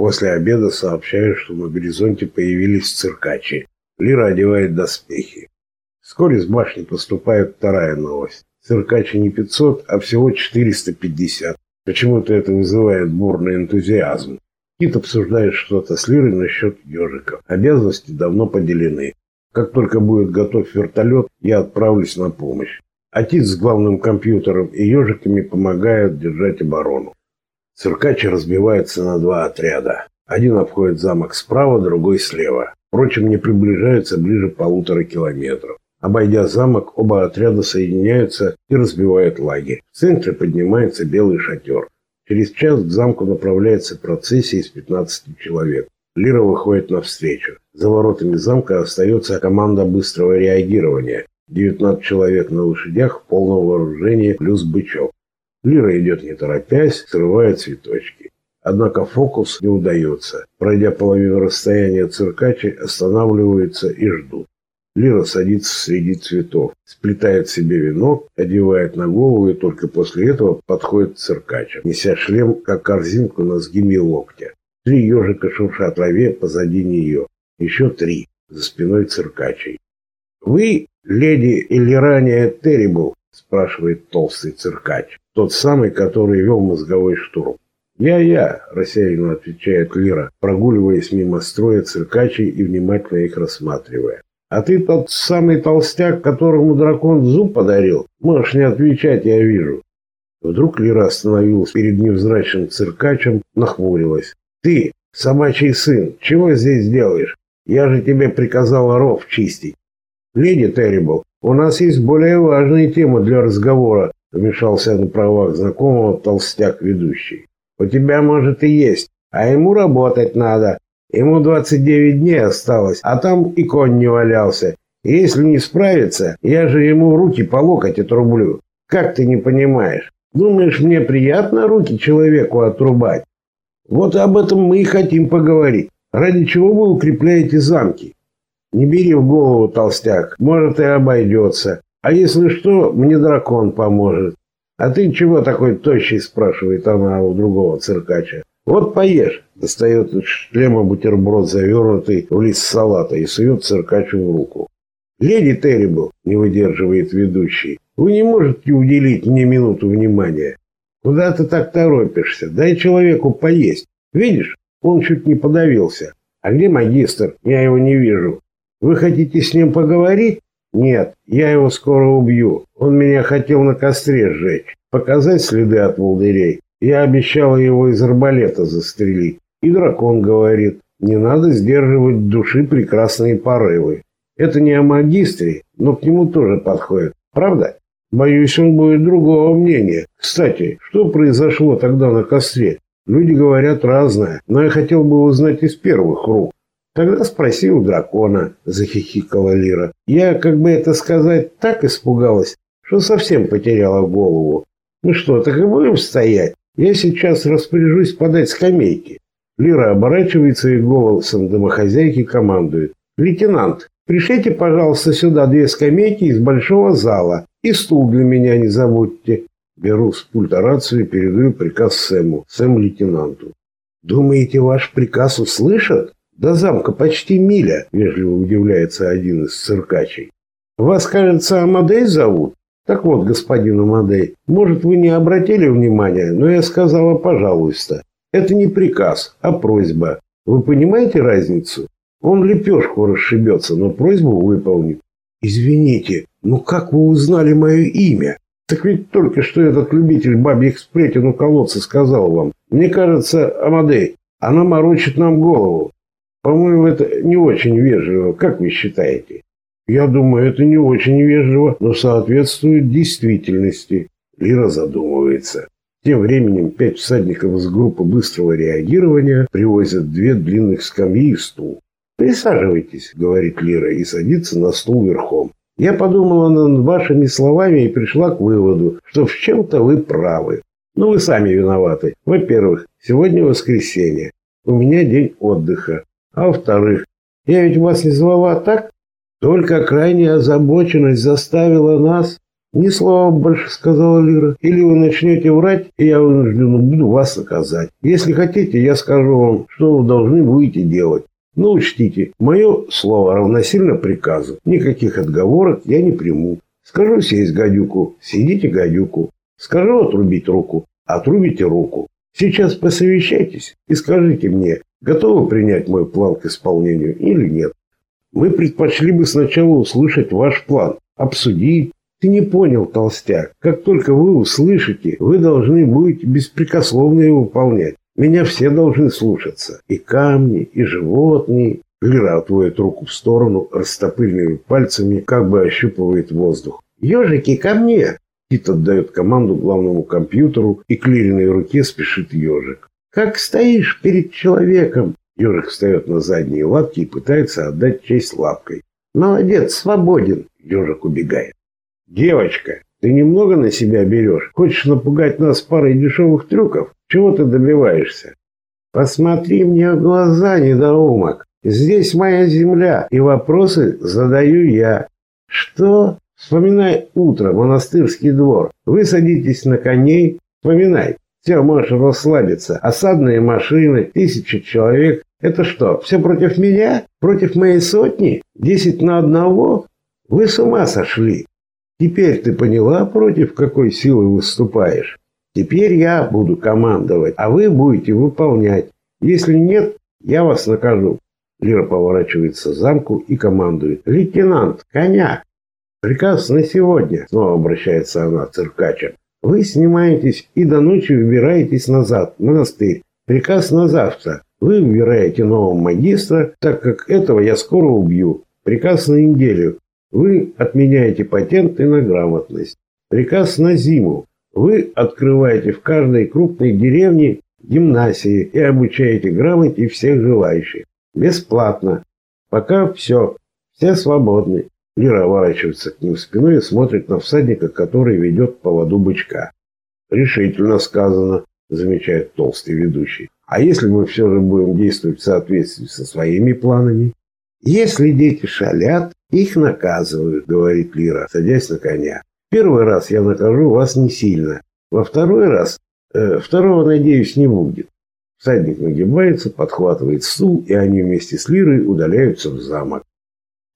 После обеда сообщают, что на горизонте появились циркачи. Лира одевает доспехи. Вскоре с башни поступает вторая новость. Циркачи не 500, а всего 450. Почему-то это вызывает бурный энтузиазм. Кит обсуждает что-то с Лирой насчет ежиков. Обязанности давно поделены. Как только будет готов вертолет, я отправлюсь на помощь. Отец с главным компьютером и ежиками помогают держать оборону. Циркачи разбиваются на два отряда. Один обходит замок справа, другой слева. Впрочем, не приближаются ближе полутора километров. Обойдя замок, оба отряда соединяются и разбивают лагерь. В центре поднимается белый шатер. Через час к замку направляется процессия из 15 человек. Лира выходит навстречу. За воротами замка остается команда быстрого реагирования. 19 человек на лошадях в полном вооружении плюс бычок. Лира идет не торопясь, срывает цветочки. Однако фокус не удается. Пройдя половину расстояния циркачи, останавливаются и ждут. Лира садится среди цветов, сплетает себе венок, одевает на голову и только после этого подходит к циркачам, неся шлем, как корзинку на сгиме локтя. Три ежика шуршат траве позади нее. Еще три за спиной циркачей. «Вы, леди Иллирания Террибл?» – спрашивает толстый циркач, тот самый, который вел мозговой штурм. «Я-я», – рассеянно отвечает Лира, прогуливаясь мимо строя циркачей и внимательно их рассматривая. А ты тот самый толстяк, которому дракон зуб подарил? Можешь не отвечать, я вижу. Вдруг Лира остановилась перед невзрачным циркачем, нахмурилась. Ты, собачий сын, чего здесь делаешь? Я же тебе приказал ров чистить. Леди Террибл, у нас есть более важные темы для разговора, вмешался на правах знакомого толстяк ведущий. У тебя, может, и есть, а ему работать надо. Ему 29 дней осталось, а там и конь не валялся. Если не справится, я же ему руки по локоть отрублю. Как ты не понимаешь? Думаешь, мне приятно руки человеку отрубать? Вот об этом мы и хотим поговорить. Ради чего вы укрепляете замки? Не бери в голову, толстяк, может и обойдется. А если что, мне дракон поможет. А ты чего такой тощий, спрашивает она у другого циркача. Вот поешь. Достает из шлема бутерброд, завернутый в лист салата, и сует циркачу в руку. «Леди Террибл», — не выдерживает ведущий, — «вы не можете уделить мне минуту внимания. Куда ты так торопишься? Дай человеку поесть. Видишь, он чуть не подавился. А где магистр? Я его не вижу. Вы хотите с ним поговорить? Нет, я его скоро убью. Он меня хотел на костре сжечь, показать следы от волдырей. Я обещала его из арбалета застрелить. И дракон говорит, не надо сдерживать души прекрасные порывы. Это не о магистре, но к нему тоже подходит. Правда? Боюсь, он будет другого мнения. Кстати, что произошло тогда на костре? Люди говорят разное, но я хотел бы узнать из первых рук. Тогда спросил дракона, захихикала Лира. Я, как бы это сказать, так испугалась, что совсем потеряла голову. Ну что, так и будем стоять? Я сейчас распоряжусь подать скамейки. Лира оборачивается и голосом домохозяйки командует. «Лейтенант, пришлите, пожалуйста, сюда две скамейки из большого зала. И стул для меня не забудьте». Беру с пульта рацию и передаю приказ Сэму, Сэм лейтенанту. «Думаете, ваш приказ услышат?» «До замка почти миля», — вежливо удивляется один из циркачей. «Вас, кажется, Амадей зовут?» Так вот, господин Амадей, может, вы не обратили внимания, но я сказала «пожалуйста». Это не приказ, а просьба. Вы понимаете разницу? Он лепешку расшибется, но просьбу выполнит. Извините, но как вы узнали мое имя? Так ведь только что этот любитель бабьих сплетен у колодца сказал вам. Мне кажется, Амадей, она морочит нам голову. По-моему, это не очень вежливо. Как вы считаете? Я думаю, это не очень вежливо, но соответствует действительности. Лира задумывается. Тем временем пять всадников из группы быстрого реагирования привозят две длинных скамьи и стул. «Присаживайтесь», — говорит Лира, и садится на стул верхом. «Я подумала над вашими словами и пришла к выводу, что в чем-то вы правы. Но вы сами виноваты. Во-первых, сегодня воскресенье. У меня день отдыха. А во-вторых, я ведь вас не звала так? Только крайняя озабоченность заставила нас... «Ни слова больше», — сказала Лира. «Или вы начнете врать, и я вынуждена буду вас наказать. Если хотите, я скажу вам, что вы должны будете делать. Но учтите, мое слово равносильно приказу. Никаких отговорок я не приму. Скажу сесть гадюку, сидите гадюку. Скажу отрубить руку, отрубите руку. Сейчас посовещайтесь и скажите мне, готовы принять мой план к исполнению или нет. Мы предпочли бы сначала услышать ваш план, обсудить, ты не понял, толстяк. Как только вы услышите, вы должны будете беспрекословно его выполнять. Меня все должны слушаться. И камни, и животные. Лира отводит руку в сторону, растопыренными пальцами, как бы ощупывает воздух. «Ежики, ко мне!» Кит отдает команду главному компьютеру, и к Лириной руке спешит ежик. «Как стоишь перед человеком?» Ежик встает на задние лапки и пытается отдать честь лапкой. «Молодец, свободен!» Ежик убегает. «Девочка, ты немного на себя берешь? Хочешь напугать нас парой дешевых трюков? Чего ты добиваешься?» «Посмотри мне в глаза, недоумок. Здесь моя земля, и вопросы задаю я. Что? Вспоминай утро, монастырский двор. Вы садитесь на коней. Вспоминай. Все, можешь расслабиться. Осадные машины, тысячи человек. Это что, все против меня? Против моей сотни? Десять на одного? Вы с ума сошли. Теперь ты поняла, против какой силы выступаешь? Теперь я буду командовать, а вы будете выполнять. Если нет, я вас накажу. Лира поворачивается к замку и командует. «Лейтенант, коня!» «Приказ на сегодня», — снова обращается она к циркачам. «Вы снимаетесь и до ночи выбираетесь назад, в монастырь. Приказ на завтра. Вы выбираете нового магистра, так как этого я скоро убью. Приказ на неделю. Вы отменяете патенты на грамотность. Приказ на зиму. Вы открываете в каждой крупной деревне гимнасии и обучаете грамоте всех желающих. Бесплатно. Пока все. Все свободны. Лира оборачивается к ним спиной и смотрит на всадника, который ведет по воду бычка. Решительно сказано, замечает толстый ведущий. А если мы все же будем действовать в соответствии со своими планами? Если дети шалят, их наказывают, говорит Лира, садясь на коня. Первый раз я накажу вас не сильно. Во второй раз... Э, второго, надеюсь, не будет. Всадник нагибается, подхватывает стул, и они вместе с Лирой удаляются в замок.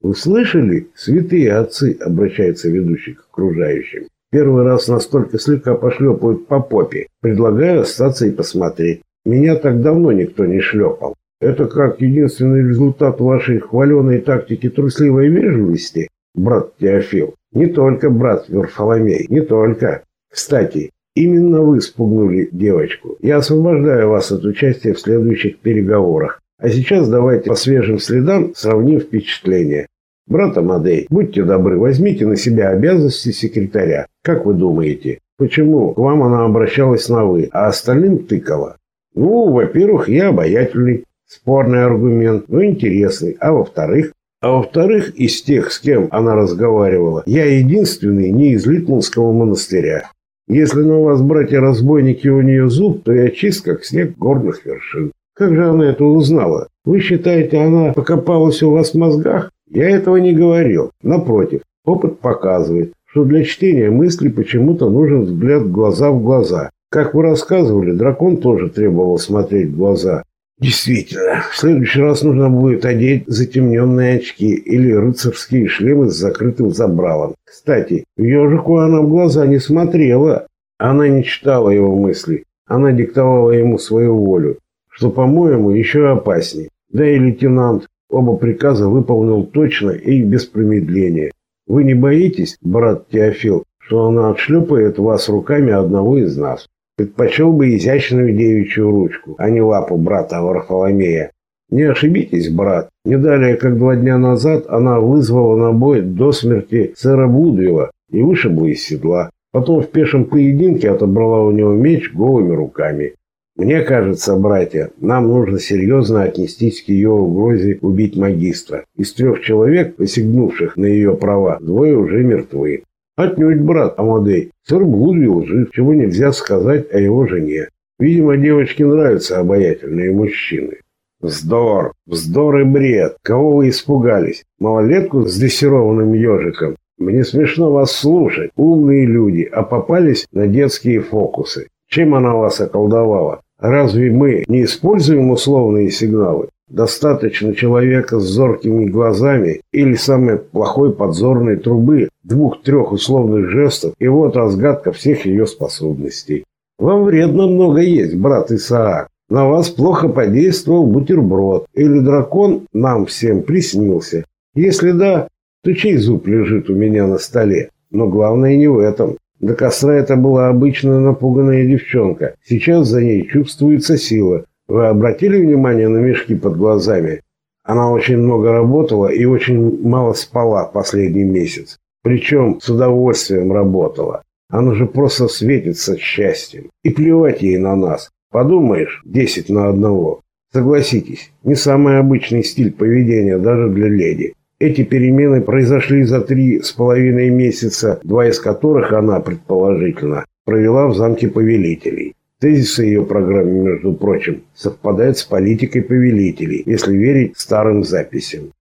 «Вы слышали, святые отцы?» — обращается ведущий к окружающим. «Первый раз настолько слегка пошлепают по попе. Предлагаю остаться и посмотреть. Меня так давно никто не шлепал». Это как единственный результат вашей хваленой тактики трусливой вежливости, брат Теофил? Не только брат Варфоломей, не только. Кстати, именно вы спугнули девочку. Я освобождаю вас от участия в следующих переговорах. А сейчас давайте по свежим следам сравним впечатления. Брат Амадей, будьте добры, возьмите на себя обязанности секретаря. Как вы думаете, почему к вам она обращалась на «вы», а остальным тыкала? Ну, во-первых, я обаятельный. Спорный аргумент, но интересный. А во-вторых, а во-вторых, из тех, с кем она разговаривала, я единственный не из Литманского монастыря. Если на вас, братья-разбойники, у нее зуб, то я чист, как снег горных вершин. Как же она это узнала? Вы считаете, она покопалась у вас в мозгах? Я этого не говорил. Напротив, опыт показывает, что для чтения мыслей почему-то нужен взгляд глаза в глаза. Как вы рассказывали, дракон тоже требовал смотреть в глаза. Действительно, в следующий раз нужно будет одеть затемненные очки или рыцарские шлемы с закрытым забралом. Кстати, ежику она в глаза не смотрела. Она не читала его мысли. Она диктовала ему свою волю, что, по-моему, еще опаснее. Да и лейтенант оба приказа выполнил точно и без промедления. Вы не боитесь, брат Теофил, что она отшлепает вас руками одного из нас? Предпочел бы изящную девичью ручку, а не лапу брата Варфоломея. Не ошибитесь, брат. Не далее, как два дня назад, она вызвала на бой до смерти сэра Блудвилла и вышибла из седла. Потом в пешем поединке отобрала у него меч голыми руками. Мне кажется, братья, нам нужно серьезно отнестись к ее угрозе убить магистра. Из трех человек, посягнувших на ее права, двое уже мертвы. Отнюдь, брат Амадей. Сэр Блудвилл жив, чего нельзя сказать о его жене. Видимо, девочке нравятся обаятельные мужчины. Вздор, вздор и бред. Кого вы испугались? Малолетку с дрессированным ежиком? Мне смешно вас слушать. Умные люди, а попались на детские фокусы. Чем она вас околдовала? Разве мы не используем условные сигналы? Достаточно человека с зоркими глазами или самой плохой подзорной трубы, двух-трех условных жестов, и вот разгадка всех ее способностей. Вам вредно много есть, брат Исаак. На вас плохо подействовал бутерброд, или дракон нам всем приснился. Если да, то чей зуб лежит у меня на столе? Но главное не в этом. До костра это была обычная напуганная девчонка. Сейчас за ней чувствуется сила. Вы обратили внимание на мешки под глазами? Она очень много работала и очень мало спала последний месяц. Причем с удовольствием работала. Она же просто светится счастьем. И плевать ей на нас. Подумаешь, десять на одного. Согласитесь, не самый обычный стиль поведения даже для леди. Эти перемены произошли за три с половиной месяца, два из которых она, предположительно, провела в замке повелителей. Тезисы ее программы, между прочим, совпадают с политикой повелителей, если верить старым записям.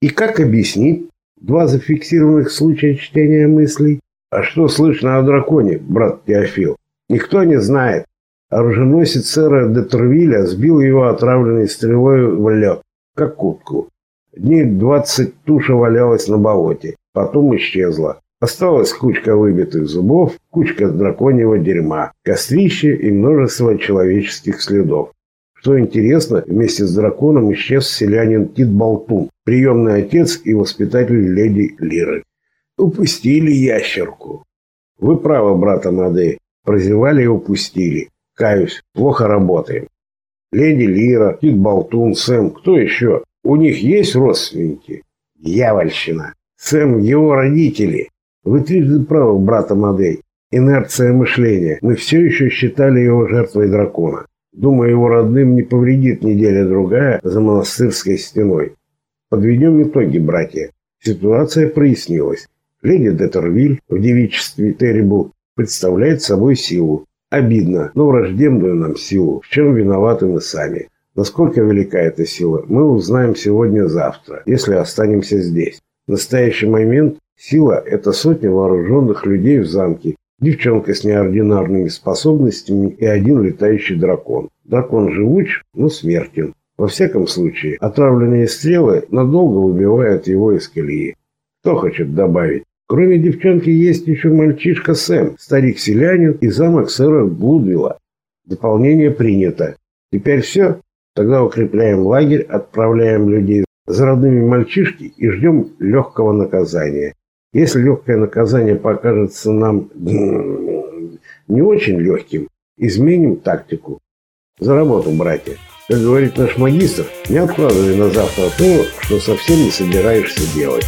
И как объяснить два зафиксированных случая чтения мыслей? А что слышно о драконе, брат Теофил? Никто не знает. Оруженосец сэра де сбил его отравленной стрелой в лед, как утку. Дней двадцать туша валялась на болоте, потом исчезла. Осталась кучка выбитых зубов, кучка драконьего дерьма, кострище и множество человеческих следов. Что интересно, вместе с драконом исчез селянин Тит Болтун, приемный отец и воспитатель леди Лиры. Упустили ящерку. Вы правы, брат Амадей. Прозевали и упустили. Каюсь, плохо работаем. Леди Лира, Тит Болтун, Сэм, кто еще? У них есть родственники? Дьявольщина. Сэм, его родители. Вы трижды правы, брат Амадей. Инерция мышления. Мы все еще считали его жертвой дракона. Думаю, его родным не повредит неделя-другая за монастырской стеной. Подведем итоги, братья. Ситуация прояснилась. Леди Детервиль в девичестве Террибл представляет собой силу. Обидно, но враждебную нам силу, в чем виноваты мы сами. Насколько велика эта сила, мы узнаем сегодня-завтра, если останемся здесь. В настоящий момент Сила – это сотни вооруженных людей в замке, девчонка с неординарными способностями и один летающий дракон. Дракон живуч, но смертен. Во всяком случае, отравленные стрелы надолго убивают его из колеи. Кто хочет добавить? Кроме девчонки есть еще мальчишка Сэм, старик-селянин и замок сэра Блудвилла. Дополнение принято. Теперь все? Тогда укрепляем лагерь, отправляем людей за родными мальчишки и ждем легкого наказания. Если легкое наказание покажется нам не очень легким, изменим тактику. За работу, братья. Как говорит наш магистр, не откладывай на завтра то, что совсем не собираешься делать.